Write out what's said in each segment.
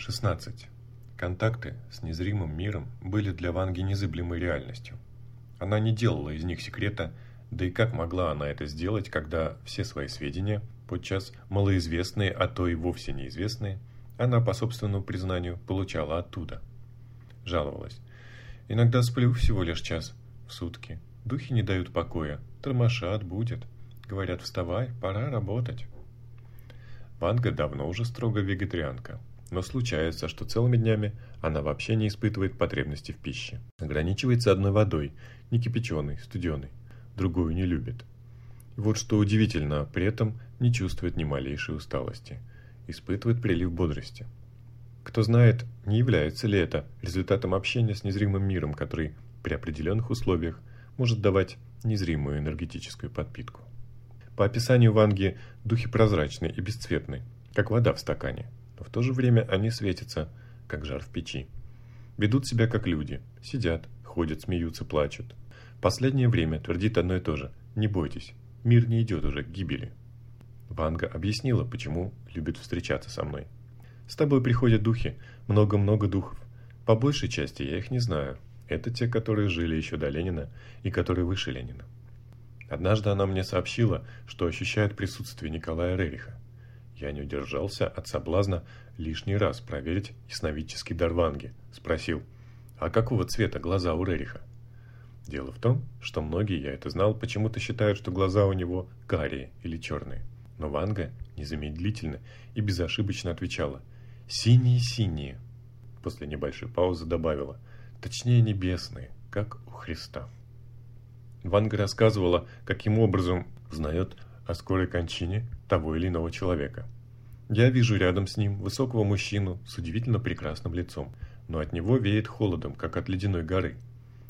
16. Контакты с незримым миром были для Ванги незыблемой реальностью. Она не делала из них секрета, да и как могла она это сделать, когда все свои сведения, подчас малоизвестные, а то и вовсе неизвестные, она, по собственному признанию, получала оттуда. Жаловалась. «Иногда сплю всего лишь час в сутки. Духи не дают покоя. Тормошат, будет. Говорят, вставай, пора работать». Ванга давно уже строго вегетарианка – но случается, что целыми днями она вообще не испытывает потребности в пище. Ограничивается одной водой, не кипяченой, студеной, другую не любит. И вот что удивительно, при этом не чувствует ни малейшей усталости, испытывает прилив бодрости. Кто знает, не является ли это результатом общения с незримым миром, который при определенных условиях может давать незримую энергетическую подпитку. По описанию Ванги, духи прозрачны и бесцветны, как вода в стакане – но в то же время они светятся, как жар в печи. Ведут себя как люди, сидят, ходят, смеются, плачут. Последнее время твердит одно и то же «не бойтесь, мир не идет уже к гибели». Ванга объяснила, почему любит встречаться со мной. «С тобой приходят духи, много-много духов. По большей части я их не знаю. Это те, которые жили еще до Ленина и которые выше Ленина». Однажды она мне сообщила, что ощущает присутствие Николая Рериха. Я не удержался от соблазна лишний раз проверить ясновидческий дарванги. Спросил, а какого цвета глаза у Рериха? Дело в том, что многие, я это знал, почему-то считают, что глаза у него карие или черные. Но Ванга незамедлительно и безошибочно отвечала «Синие-синие». После небольшой паузы добавила «Точнее небесные, как у Христа». Ванга рассказывала, каким образом узнает о скорой кончине того или иного человека. Я вижу рядом с ним высокого мужчину с удивительно прекрасным лицом, но от него веет холодом, как от ледяной горы.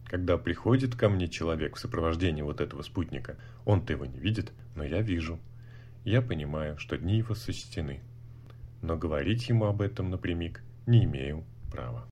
Когда приходит ко мне человек в сопровождении вот этого спутника, он-то его не видит, но я вижу. Я понимаю, что дни его сочтены. Но говорить ему об этом напрямик не имею права.